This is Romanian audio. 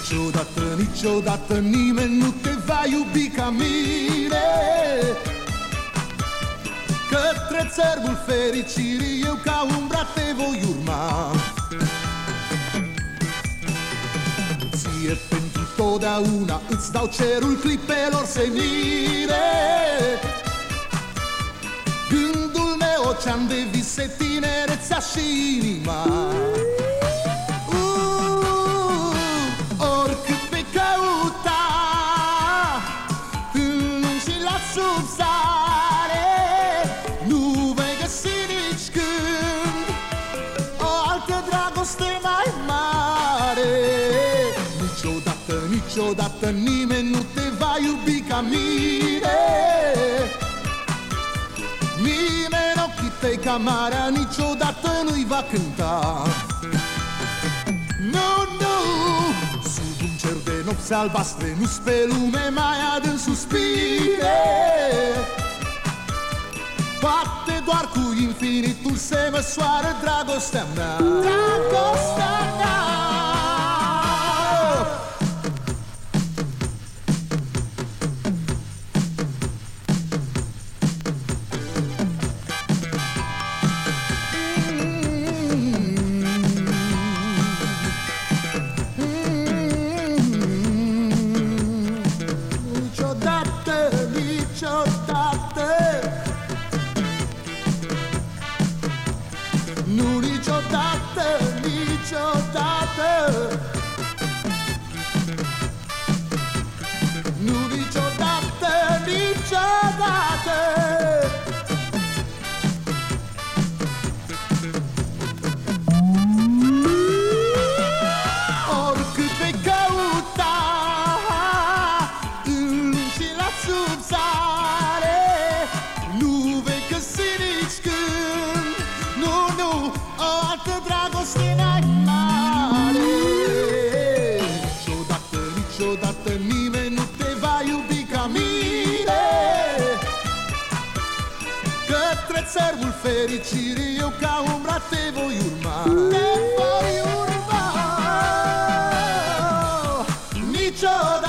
Niciodată, niciodată nimeni nu te va iubi ca mine. Către țărmul fericirii eu ca umbra te voi urma. Ție pentru totdeauna îți dau cerul clipelor senire Gândul meu ocean de vise, tinerețea și inima Niciodată nimeni nu te va iubi ca mine. Nimeni în ochii tăi ca marea Niciodată nu-i va cânta. Nu, nu Sub un cer de nopți albastre Nu pe lume mai adânc suspine Poate doar cu infinitul se măsoară dragostea mea. Dragostea mea mine. Către țărmul fericirii eu ca umbra te voi urma. Te voi urma. Niciodată